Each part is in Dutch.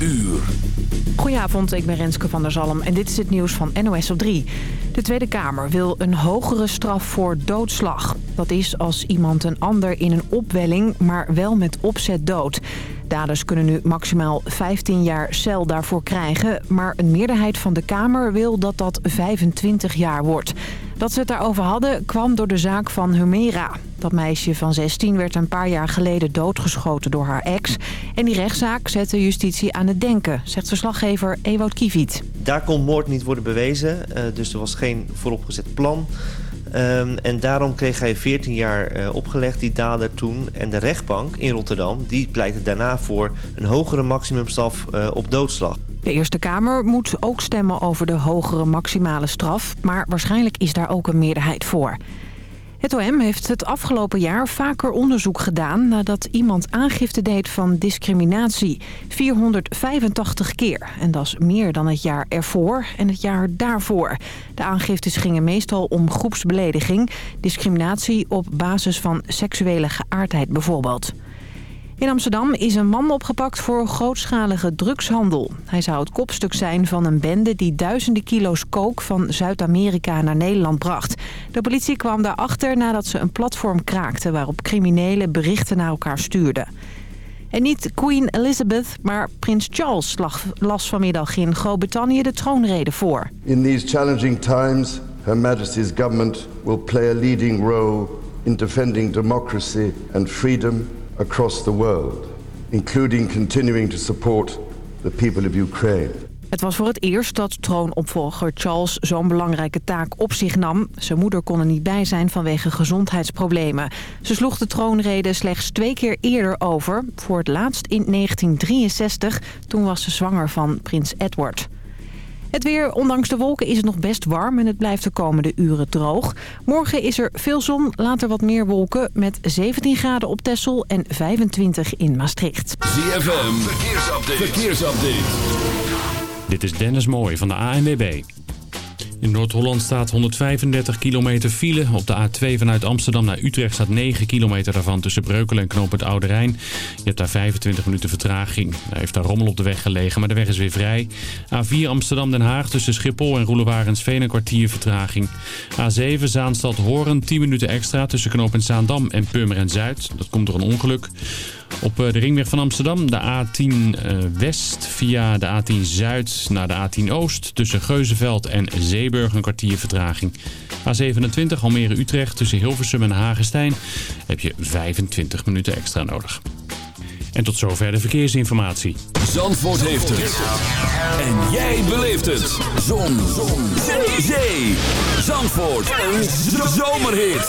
uur. Goedenavond, ik ben Renske van der Zalm en dit is het nieuws van NOS op 3. De Tweede Kamer wil een hogere straf voor doodslag. Dat is als iemand een ander in een opwelling, maar wel met opzet dood. Daders kunnen nu maximaal 15 jaar cel daarvoor krijgen... maar een meerderheid van de Kamer wil dat dat 25 jaar wordt. Dat ze het daarover hadden kwam door de zaak van Humera. Dat meisje van 16 werd een paar jaar geleden doodgeschoten door haar ex. En die rechtszaak zette justitie aan het denken, zegt verslaggever Ewout Kiviet. Daar kon moord niet worden bewezen, eh, dus er was geen vooropgezet plan... Um, en daarom kreeg hij 14 jaar uh, opgelegd, die dader toen. En de rechtbank in Rotterdam die pleitte daarna voor een hogere maximumstraf uh, op doodslag. De Eerste Kamer moet ook stemmen over de hogere maximale straf. Maar waarschijnlijk is daar ook een meerderheid voor. Het OM heeft het afgelopen jaar vaker onderzoek gedaan... nadat iemand aangifte deed van discriminatie. 485 keer. En dat is meer dan het jaar ervoor en het jaar daarvoor. De aangiftes gingen meestal om groepsbelediging... discriminatie op basis van seksuele geaardheid bijvoorbeeld. In Amsterdam is een man opgepakt voor grootschalige drugshandel. Hij zou het kopstuk zijn van een bende die duizenden kilo's kook van Zuid-Amerika naar Nederland bracht. De politie kwam daarachter nadat ze een platform kraakten waarop criminelen berichten naar elkaar stuurden. En niet Queen Elizabeth, maar prins Charles las vanmiddag in Groot-Brittannië de troonrede voor. In these challenging times, Her Majesty's government will play a leading role in defending democracy and freedom across the world, including continuing to support the people of Ukraine. Het was voor het eerst dat troonopvolger Charles zo'n belangrijke taak op zich nam. Zijn moeder kon er niet bij zijn vanwege gezondheidsproblemen. Ze sloeg de troonrede slechts twee keer eerder over. Voor het laatst in 1963. Toen was ze zwanger van prins Edward. Het weer, ondanks de wolken, is het nog best warm en het blijft de komende uren droog. Morgen is er veel zon, later wat meer wolken met 17 graden op Texel en 25 in Maastricht. ZFM, verkeersupdate. verkeersupdate. Dit is Dennis Mooij van de ANWB. In Noord-Holland staat 135 kilometer file. Op de A2 vanuit Amsterdam naar Utrecht staat 9 kilometer daarvan tussen Breukelen en Knoop het Oude Rijn. Je hebt daar 25 minuten vertraging. Hij heeft daar rommel op de weg gelegen, maar de weg is weer vrij. A4 Amsterdam-Den Haag tussen Schiphol en Roelewarensveen een kwartier vertraging. A7 Zaanstad-Horen 10 minuten extra tussen Knoop en Zaandam en Purmerend Zuid. Dat komt door een ongeluk. Op de ringweg van Amsterdam de A10 West via de A10 Zuid naar de A10 Oost tussen Geuzenveld en Zeeburg een kwartier vertraging. A27 Almere-Utrecht tussen Hilversum en Hagestein heb je 25 minuten extra nodig. En tot zover de verkeersinformatie. Zandvoort heeft het. En jij beleeft het. Zon. Zon. Zee. Zandvoort. Een zomerhit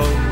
alone.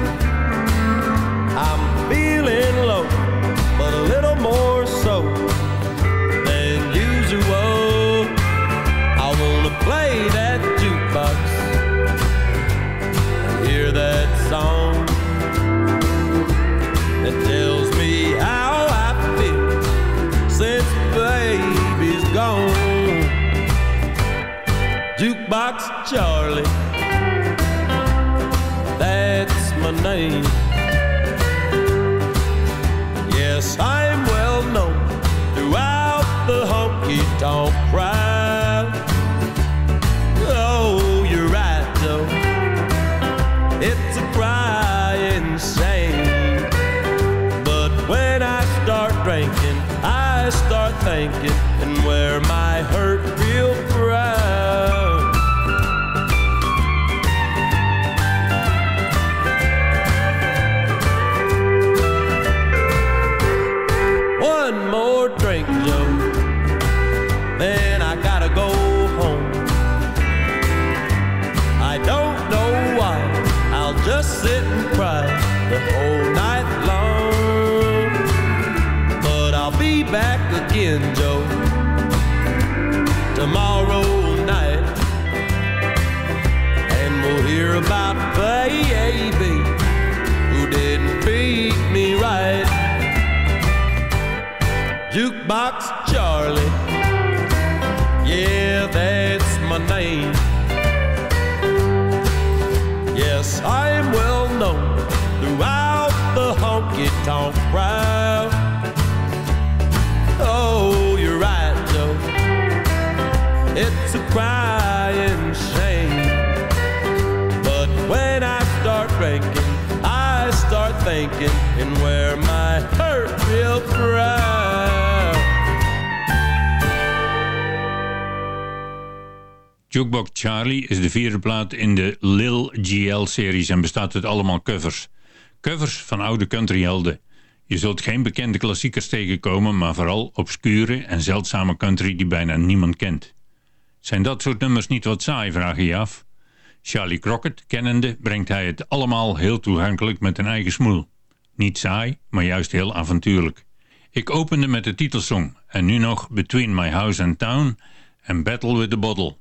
shame. But when I start drinking, I start thinking and where my heart will cry. Jukebox Charlie is de vierde plaat in de Lil GL-series en bestaat uit allemaal covers. Covers van oude countryhelden. Je zult geen bekende klassiekers tegenkomen, maar vooral obscure en zeldzame country die bijna niemand kent. Zijn dat soort nummers niet wat saai, vraag je af. Charlie Crockett, kennende, brengt hij het allemaal heel toegankelijk met een eigen smoel. Niet saai, maar juist heel avontuurlijk. Ik opende met de titelsong en nu nog Between My House and Town en Battle with the Bottle.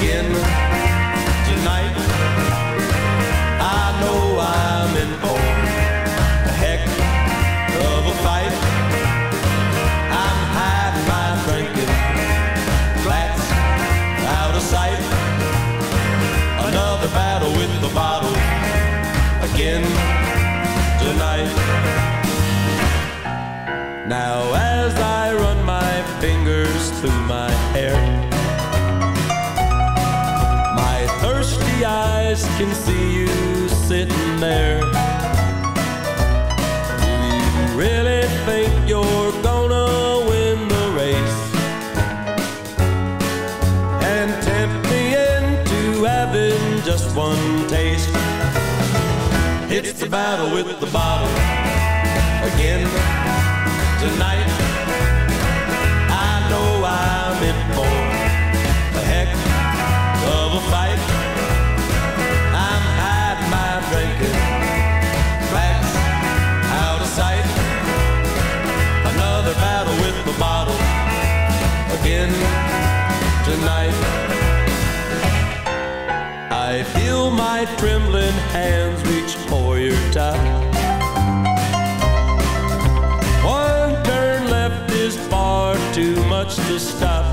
again tonight. can see you sitting there. Do you really think you're gonna win the race? And tempt me into having just one taste. It's the battle with the bottle again tonight. My trembling hands reach for your top. One turn left is far too much to stop.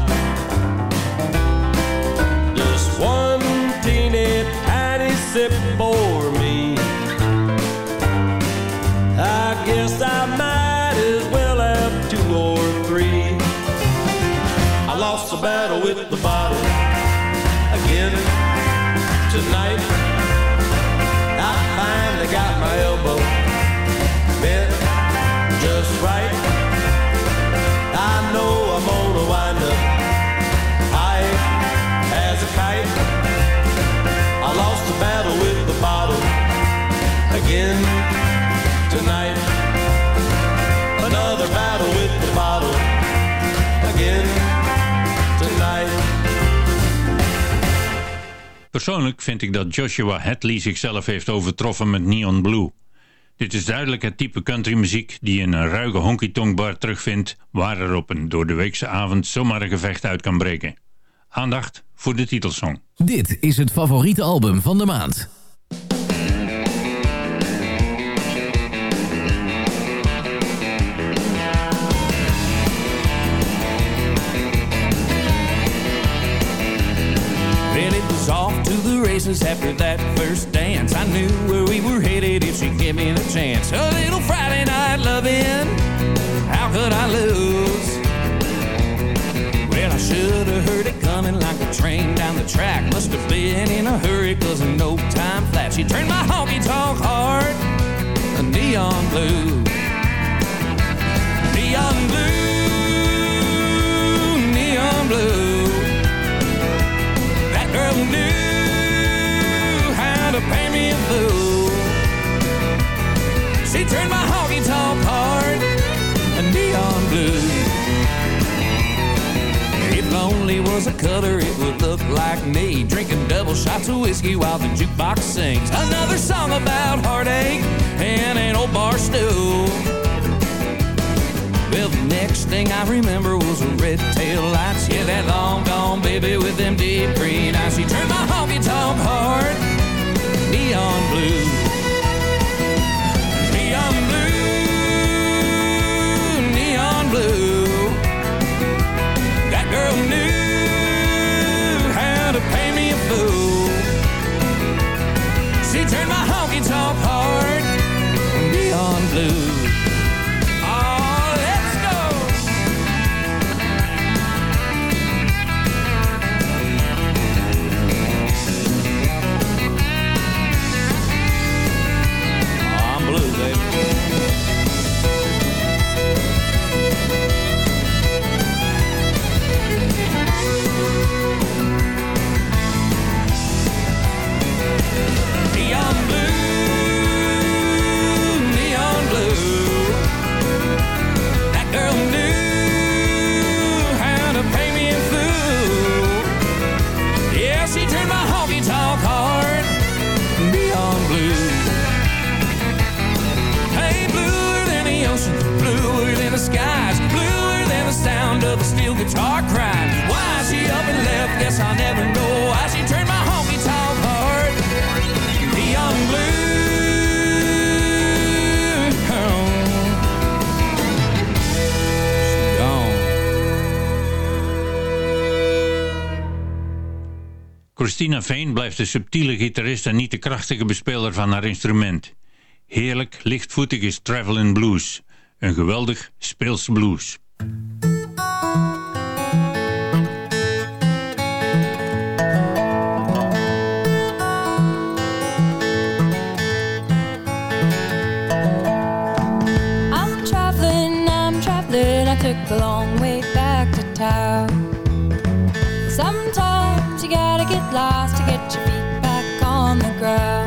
Just one teeny tiny sip Persoonlijk vind ik dat Joshua Hadley zichzelf heeft overtroffen met Neon Blue. Dit is duidelijk het type countrymuziek die je in een ruige honky-tonk bar terugvindt... waar er op een door de weekse avond zomaar een gevecht uit kan breken. Aandacht voor de titelsong. Dit is het favoriete album van de maand. Was off to the races after that first dance. I knew where we were headed if she gave me the chance. A little Friday night loving, how could I lose? Well, I should have heard it coming like a train down the track. Must have been in a hurry, cause in no time flat, she turned my honky tonk heart a neon blue. Neon blue, neon blue. Knew how to pay me a fool. She turned my honky tonk heart a neon blue. If lonely was a color, it would look like me drinking double shots of whiskey while the jukebox sings another song about heartache and an old bar stool. Well, the next thing I remember was red tail lights. Yeah, that long gone baby with them deep green eyes. She turned my honky tonk heart Christina Veen blijft de subtiele gitarist en niet de krachtige bespeler van haar instrument. Heerlijk, lichtvoetig is Travelin' Blues. Een geweldig speelse blues. Took the long way back to town. Sometimes you gotta get lost to get your feet back on the ground.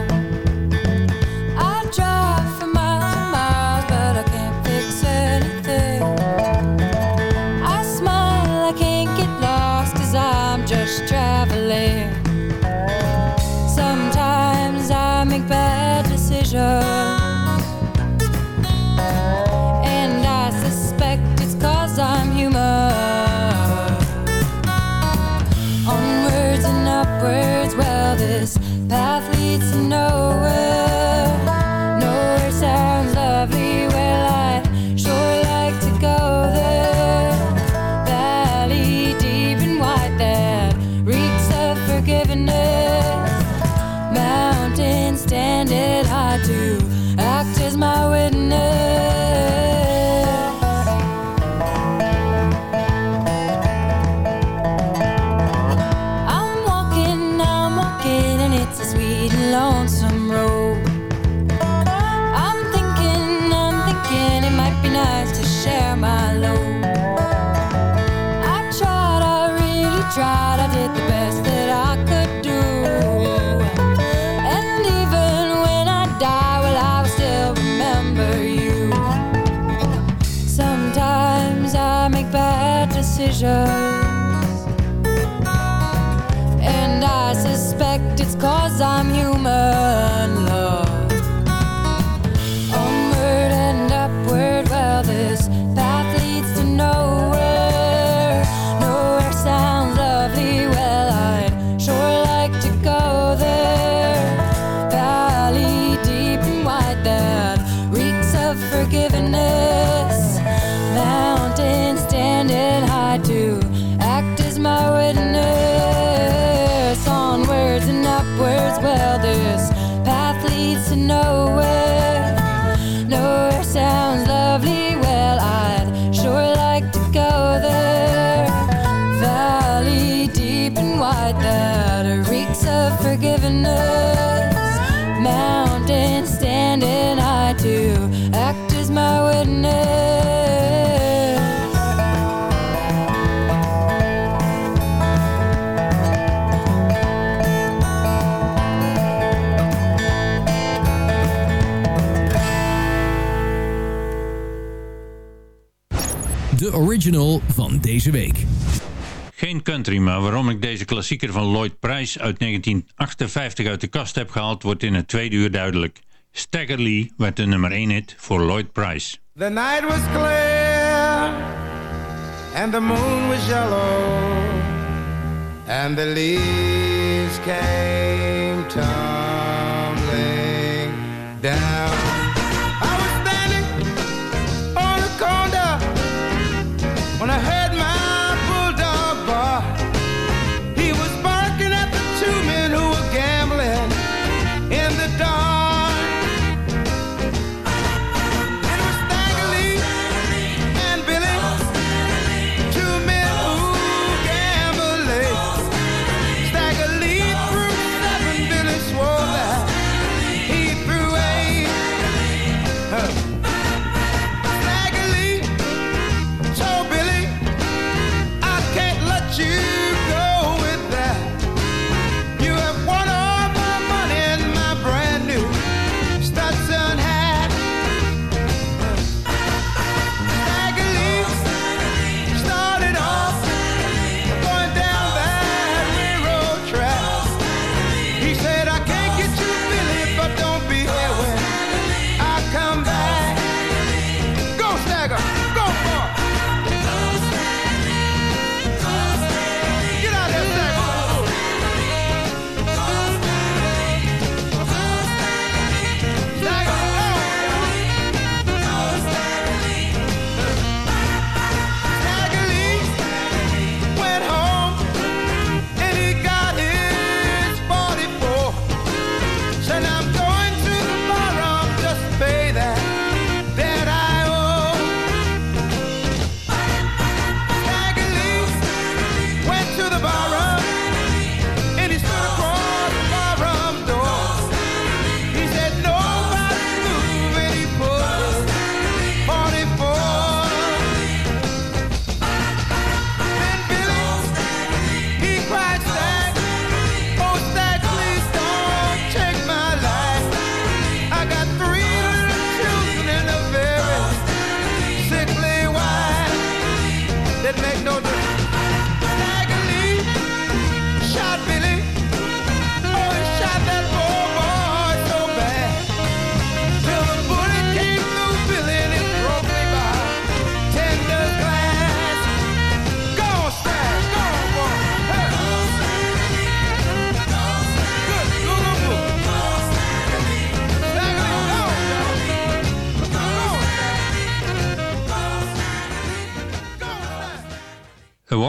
deze week. Geen country, maar waarom ik deze klassieker van Lloyd Price uit 1958 uit de kast heb gehaald, wordt in het tweede uur duidelijk. Stagger Lee werd de nummer 1 hit voor Lloyd Price. The night was clear and the moon was yellow and the leaves came tumbling down.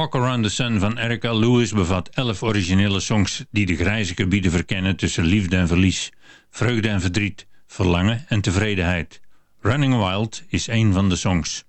Walk Around the Sun van Erica Lewis bevat elf originele songs die de grijze gebieden verkennen tussen liefde en verlies, vreugde en verdriet, verlangen en tevredenheid. Running Wild is een van de songs.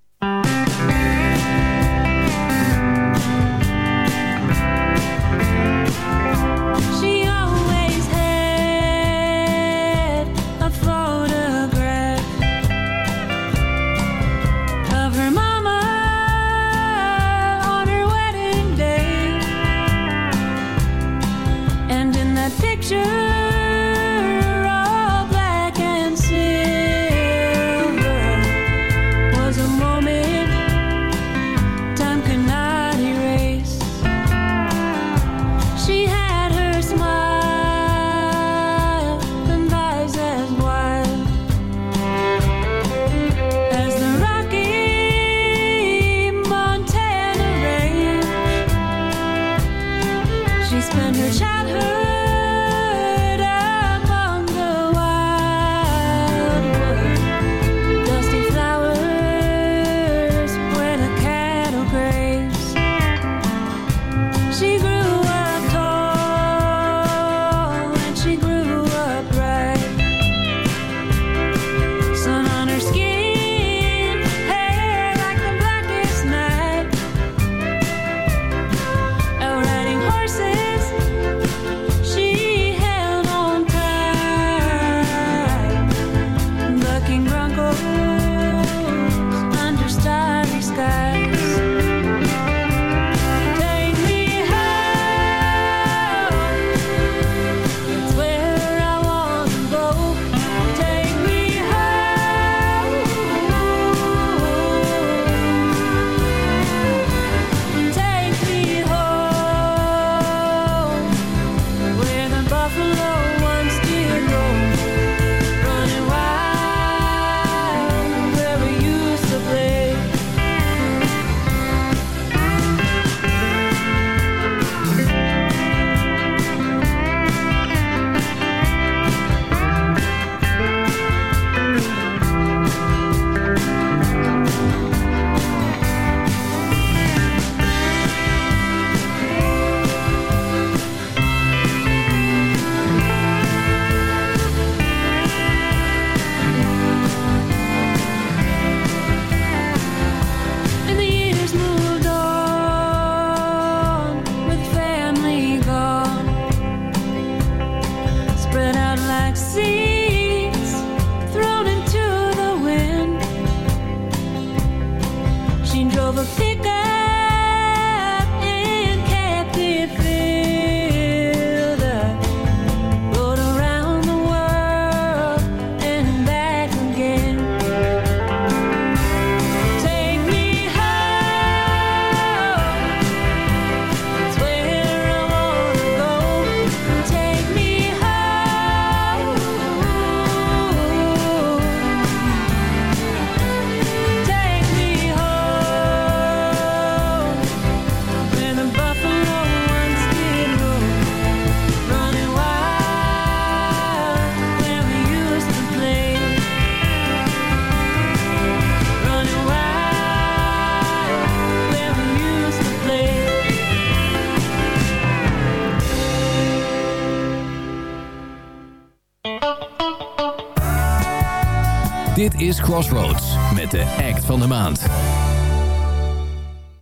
is Crossroads met de act van de maand.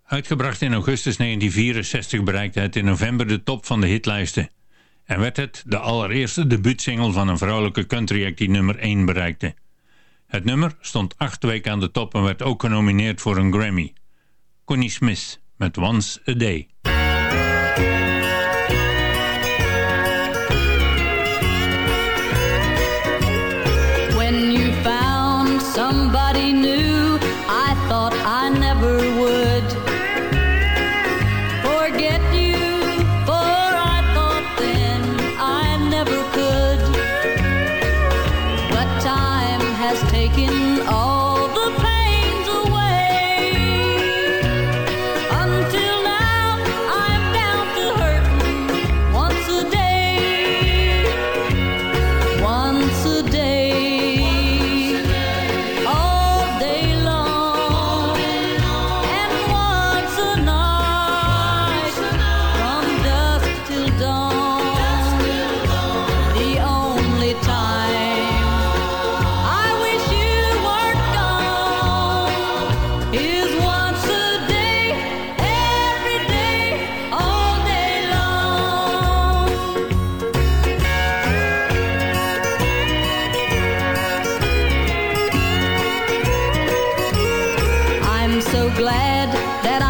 Uitgebracht in augustus 1964 bereikte het in november de top van de hitlijsten. En werd het de allereerste debuutsingle van een vrouwelijke country act die nummer 1 bereikte. Het nummer stond acht weken aan de top en werd ook genomineerd voor een Grammy. Connie Smith met Once a Day. glad that I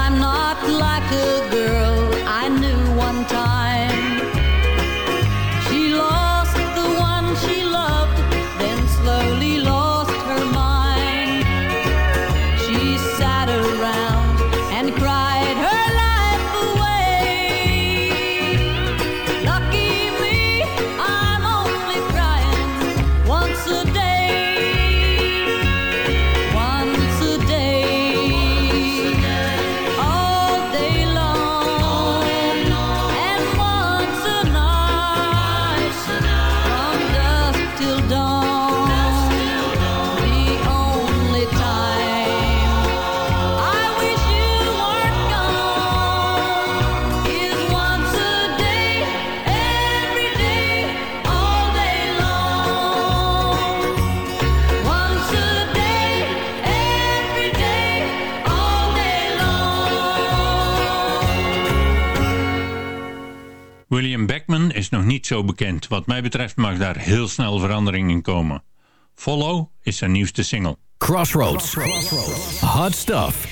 bekend. Wat mij betreft mag daar heel snel verandering in komen. Follow is zijn nieuwste single. Crossroads. Hot stuff.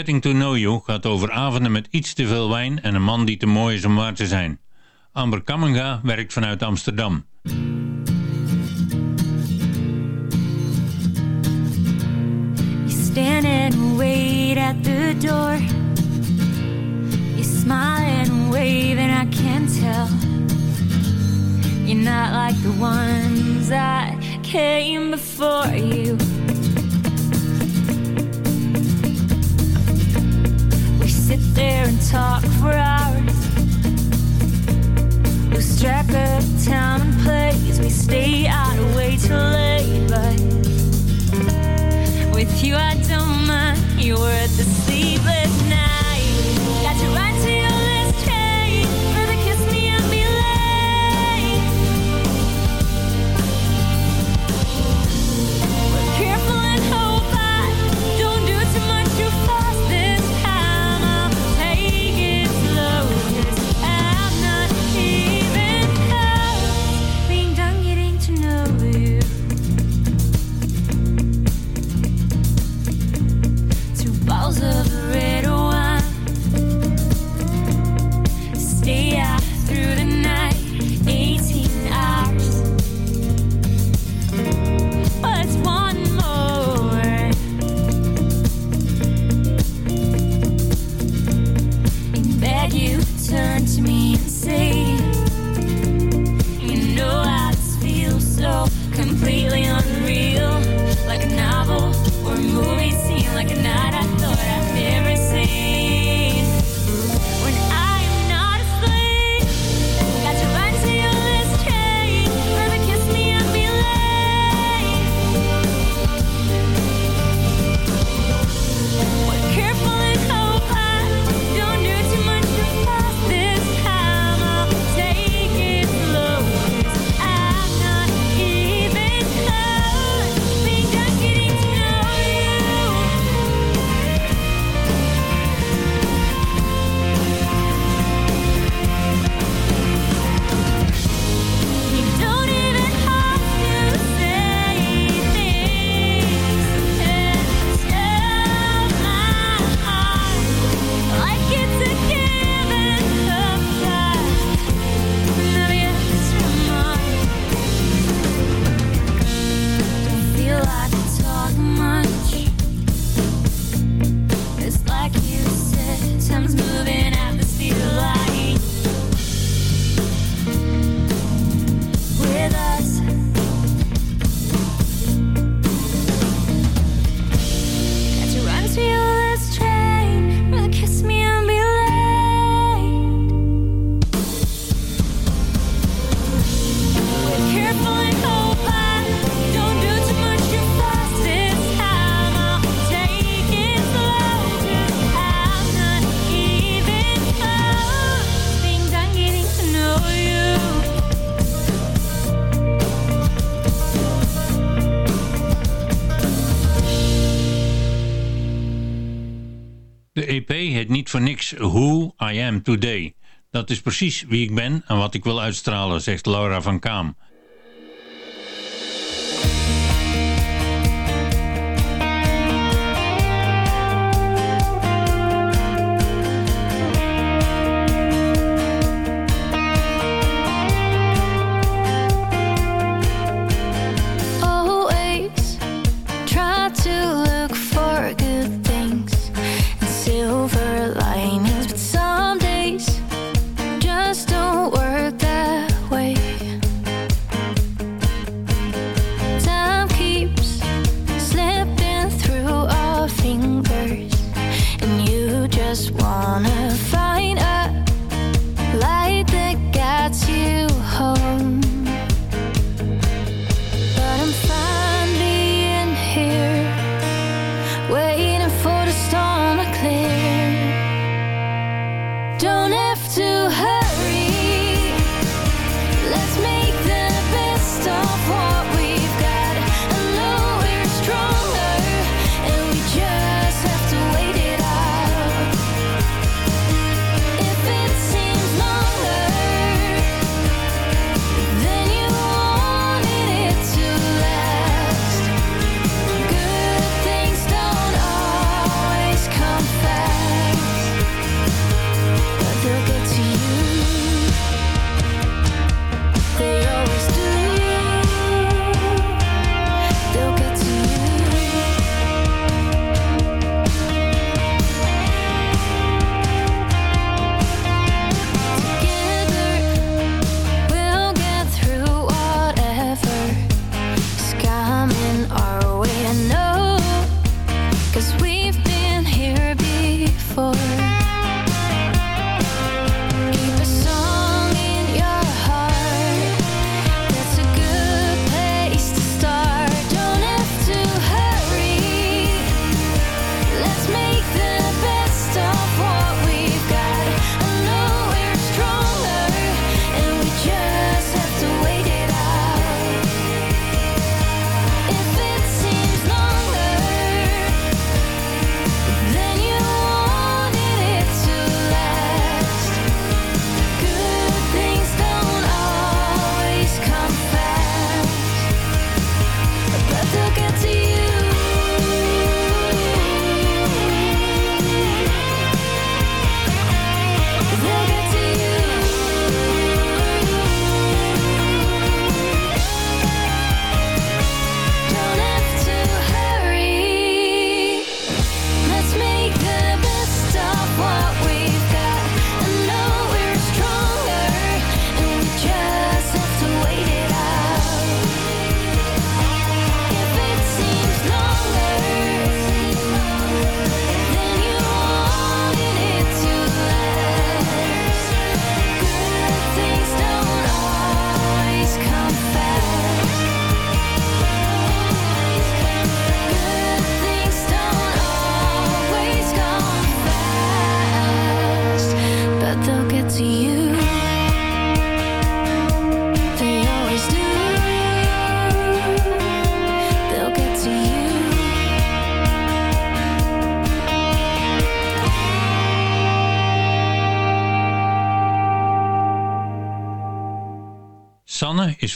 Getting to Know You gaat over avonden met iets te veel wijn en een man die te mooi is om waar te zijn. Amber Kamenga werkt vanuit Amsterdam. You stand and wait at the door You smile and wave and I can tell You're not like the ones that came before you there and talk for hours. We strap up, time and place. We stay out way too late, but with you I don't mind. You were at the sleepless. voor niks Who I Am Today. Dat is precies wie ik ben en wat ik wil uitstralen, zegt Laura van Kaam.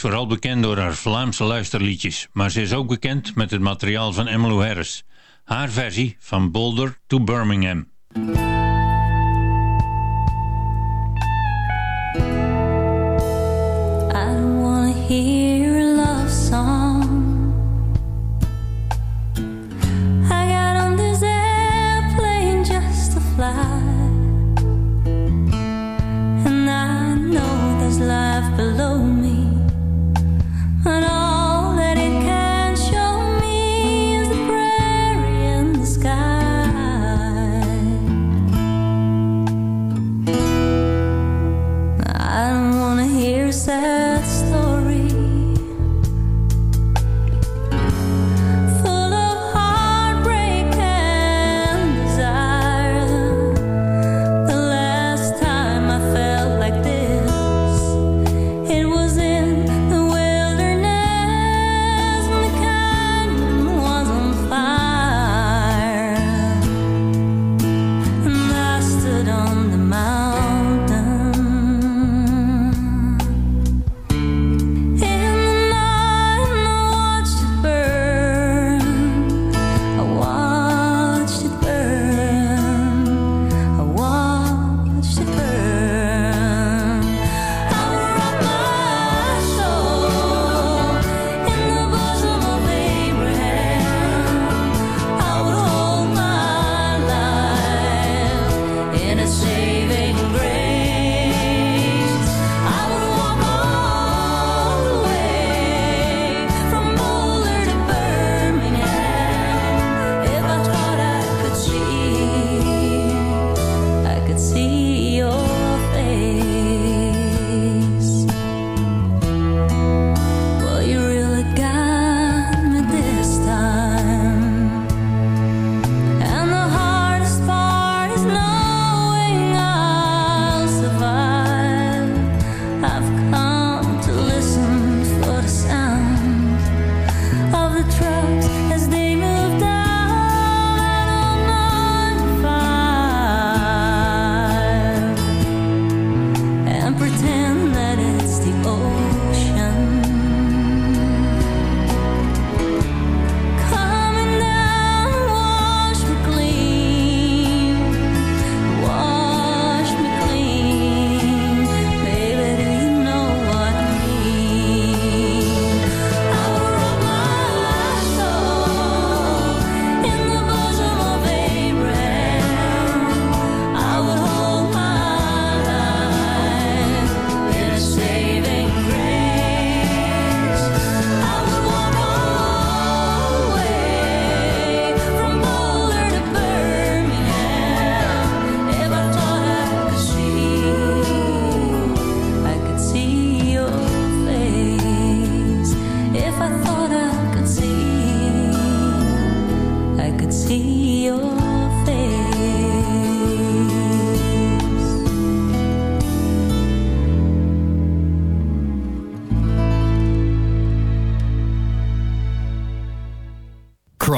vooral bekend door haar Vlaamse luisterliedjes, maar ze is ook bekend met het materiaal van Emmylou Harris. Haar versie van Boulder to Birmingham. I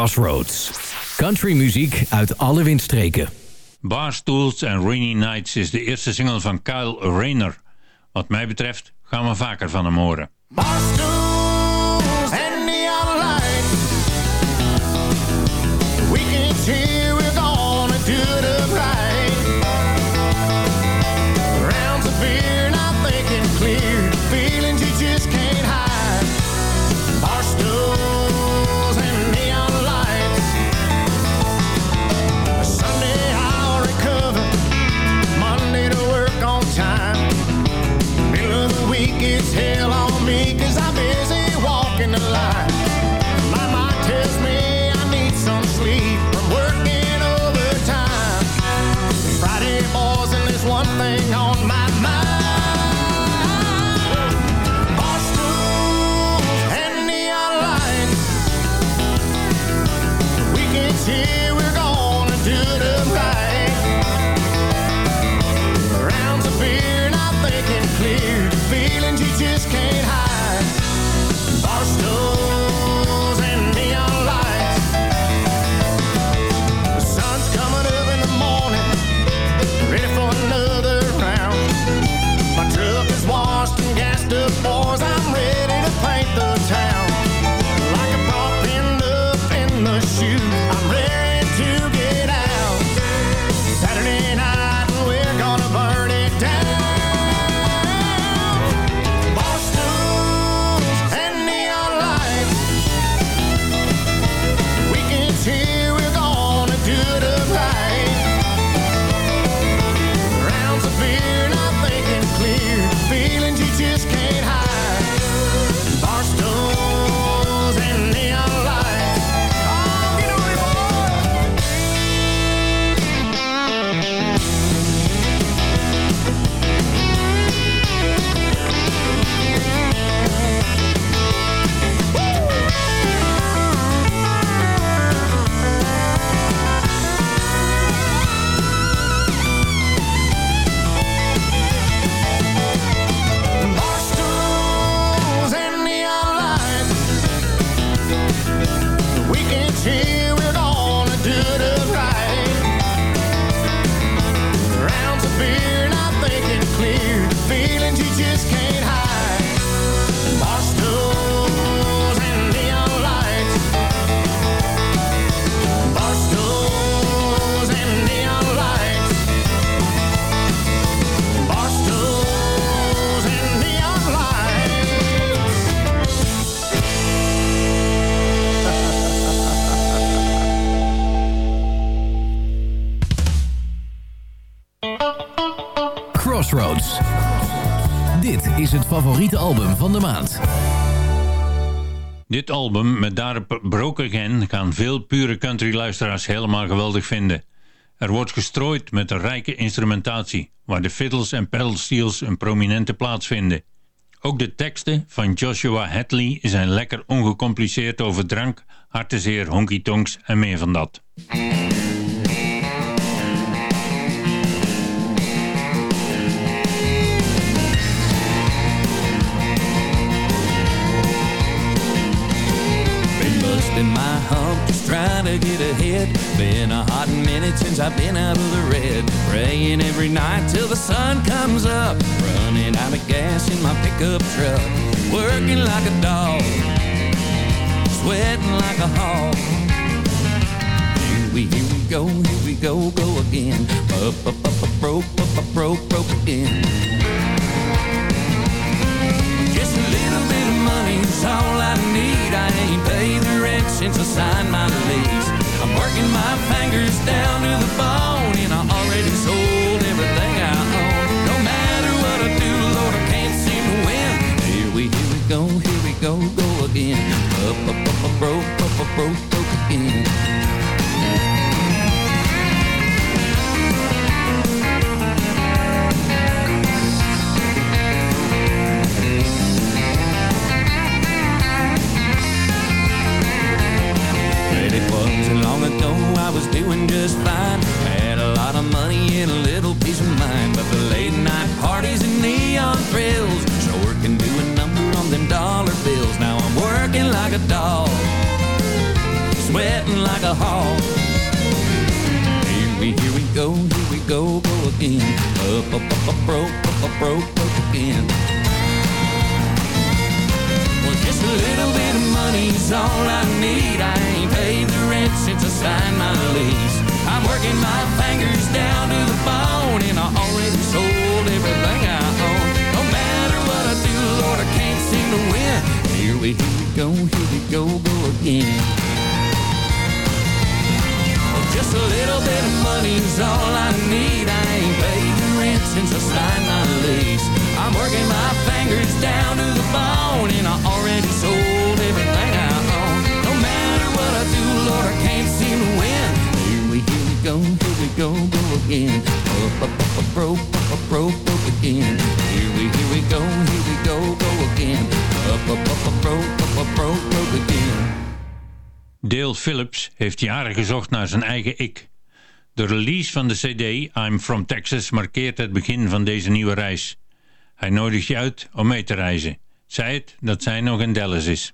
Crossroads. Country muziek uit alle windstreken. Barstools and Rainy Nights is de eerste single van Kyle Rayner. Wat mij betreft gaan we vaker van hem horen. Barstools and neon lights. We can the. veel pure country-luisteraars helemaal geweldig vinden. Er wordt gestrooid met een rijke instrumentatie, waar de fiddles en pedalsteels een prominente plaats vinden. Ook de teksten van Joshua Hadley zijn lekker ongecompliceerd over drank, hartezeer, honky-tonks en meer van dat. Trying to get ahead. Been a hot minute since I've been out of the red. Praying every night till the sun comes up. Running out of gas in my pickup truck. Working like a dog, sweating like a hog. Here we, here we go, here we go, go again. Up, up, up, up, broke, up, up, broke, broke again. Just a little bit of money's all I need. I ain't since I signed my lease. I'm working my fingers down to the bone, and I already sold everything I own. No matter what I do, Lord, I can't seem to win. Here we, here we go, here we go, go again. Up, up, up, up, broke, up, up, broke, broke again. Ago I was doing just fine. Had a lot of money and a little peace of mind. But the late night parties and neon thrills sure can do a number on them dollar bills. Now I'm working like a dog, sweating like a hog. Here we, here we go, here we go, go again. Up, up, up, up, broke, up, up, broke, broke again. Just a little bit of money's all I need. I ain't paid the rent since I signed my lease. I'm working my fingers down to the bone, and I already sold everything I own. No matter what I do, Lord, I can't seem to win. Here we, here we go, here we go, go again. Just a little bit of money's all I need. I ain't since I signed my lease. I'm working my fingers down to the bone, and I already sold everything I own. No matter what I do, Lord, I can't seem to win. Here we, here we go, here we go, go again. Up, up, up, up, broke, up, up, broke, broke again. Here we, here we go, here we go, go again. Up, up, up, up, broke, up, up, broke, broke again. Dale Phillips heeft jaren gezocht naar zijn eigen ik. De release van de cd I'm From Texas markeert het begin van deze nieuwe reis. Hij nodigt je uit om mee te reizen. Zij het dat zij nog in Dallas is.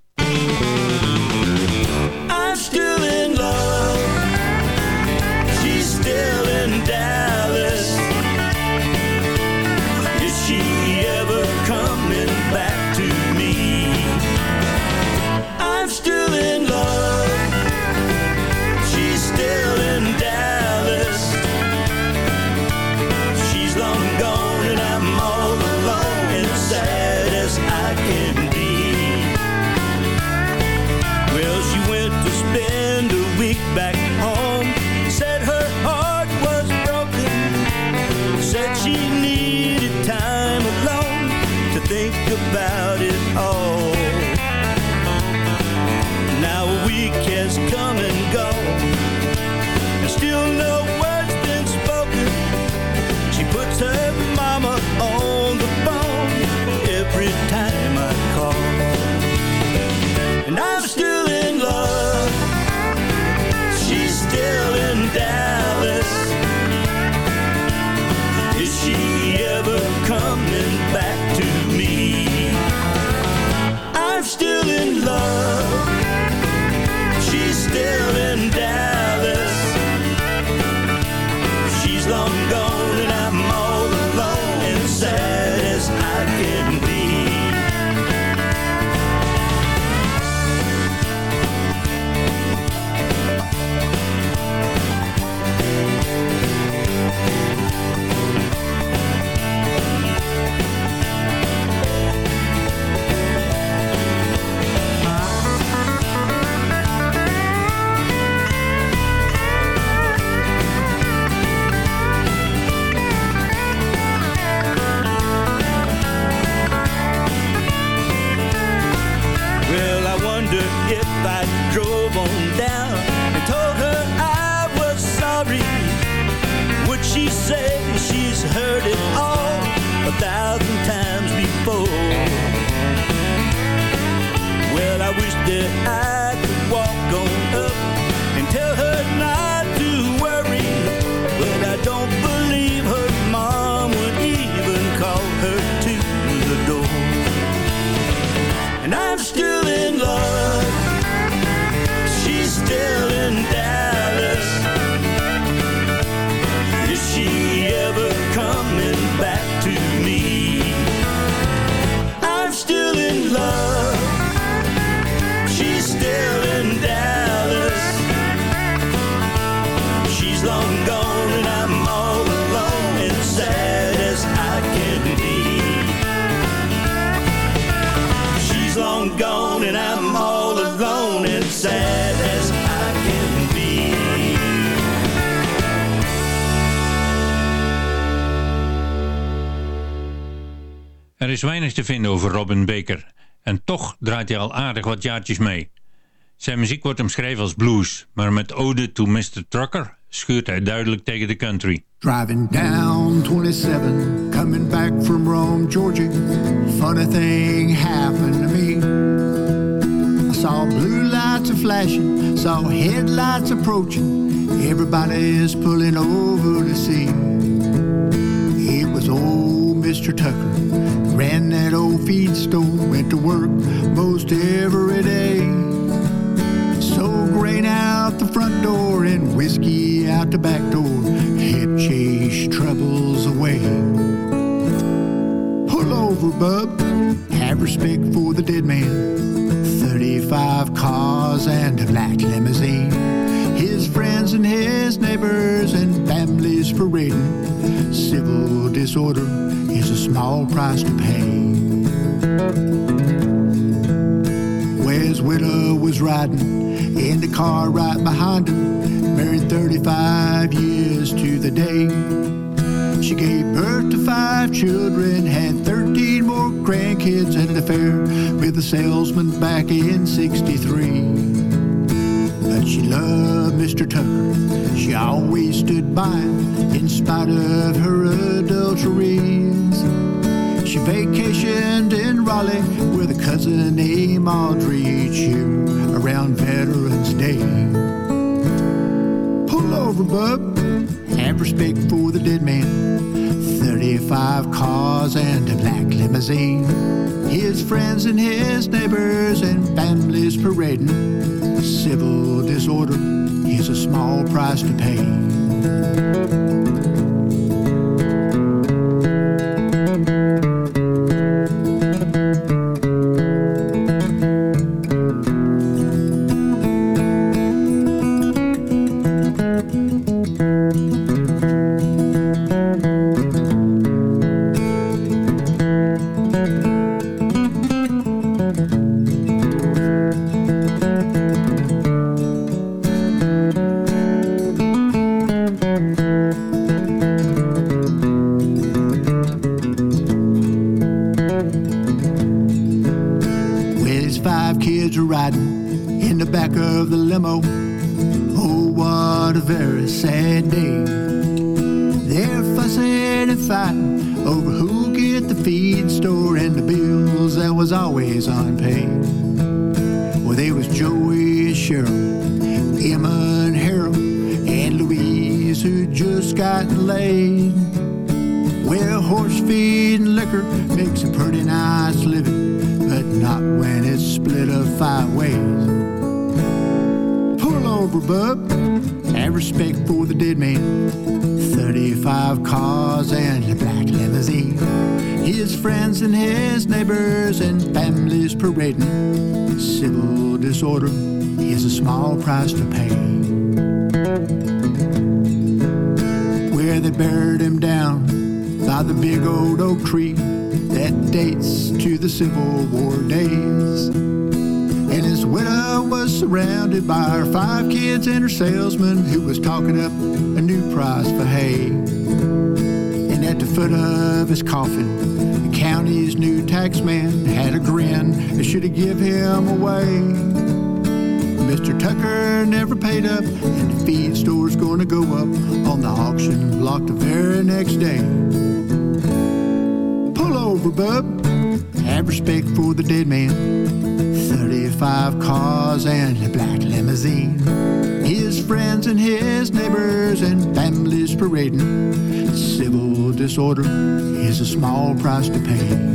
Er is weinig te vinden over Robin Baker. En toch draait hij al aardig wat jaartjes mee. Zijn muziek wordt omschreven als blues, maar met Ode to Mr. Trucker schuurt hij duidelijk tegen de country. Driving down 27, coming back from Rome, Georgia. Funny thing happened to me. I saw blue lights a flashing, saw headlights approaching. Everybody is pulling over to see. Old Mr. Tucker. Ran that old feed store, went to work most every day. Sold grain out the front door and whiskey out the back door. Help chase troubles away. Pull over, bub. Have respect for the dead man. 35 cars and a black limousine. His friends and his neighbors and families parading. Civil disorder is a small price to pay. Where's widow was riding in the car right behind him, married 35 years to the day. She gave birth to five children, had 13 more grandkids, and an affair with a salesman back in 63. But she loved Mr. Tucker. She always stood by him in spite of her adulteries. She vacationed in Raleigh with a cousin named Audrey year around Veterans Day. Pull over, bub. Have respect for the dead man. 35 cars and a black limousine. His friends and his neighbors and families parading. Civil disorder is a small price to pay. Big old oak tree that dates to the Civil War days. And his widow was surrounded by her five kids and her salesman who was talking up a new price for hay. And at the foot of his coffin, the county's new tax man had a grin that should have give him away. Mr. Tucker never paid up, and the feed store's gonna go up on the auction block the very next day. Over, bub. Have respect for the dead man. 35 cars and a black limousine. His friends and his neighbors and families parading. Civil disorder is a small price to pay.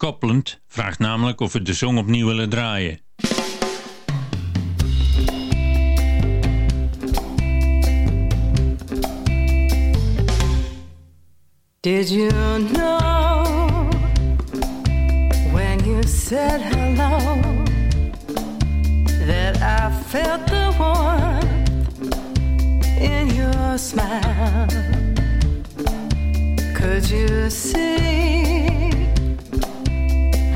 Roxy Copland vraagt namelijk of we de song opnieuw willen draaien. Did you know when you said hello that I felt the warmth in your smile? Could you see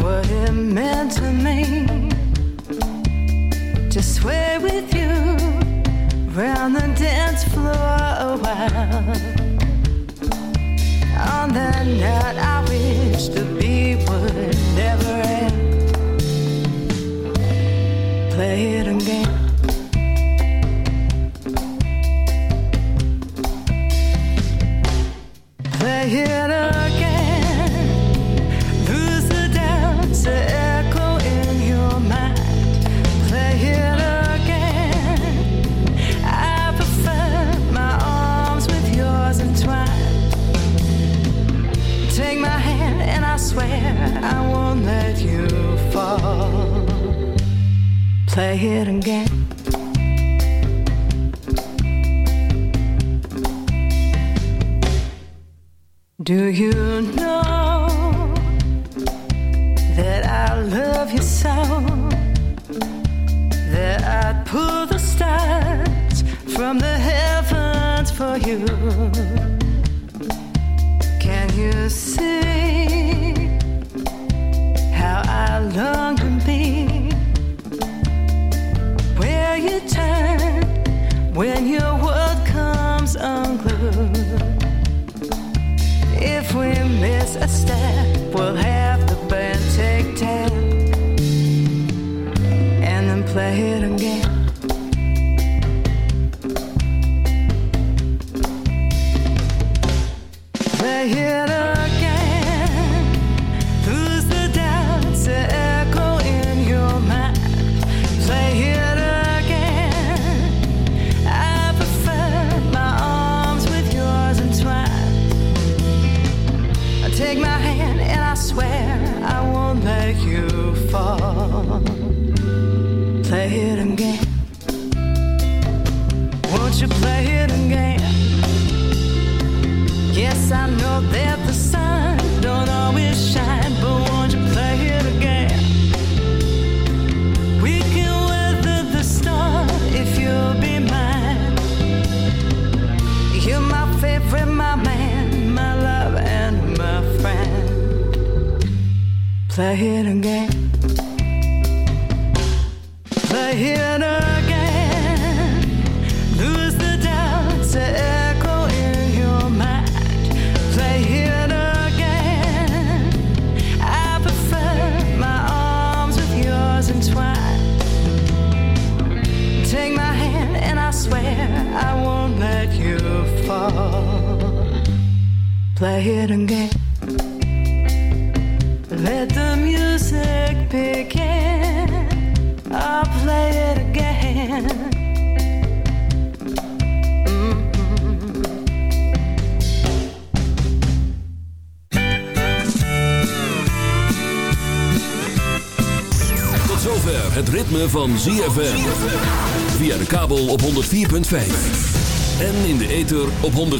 what it meant to me to sway with you round the dance floor a while? On that night, I wish the beat would never end. Play it again. Play it again. Play it again. Do you know that I love you so? That I'd pull the stars from the heavens for you. Can you see I long to be where you turn when your world comes unglued? If we miss a step, we'll have the band take ten and then play it again. Play it.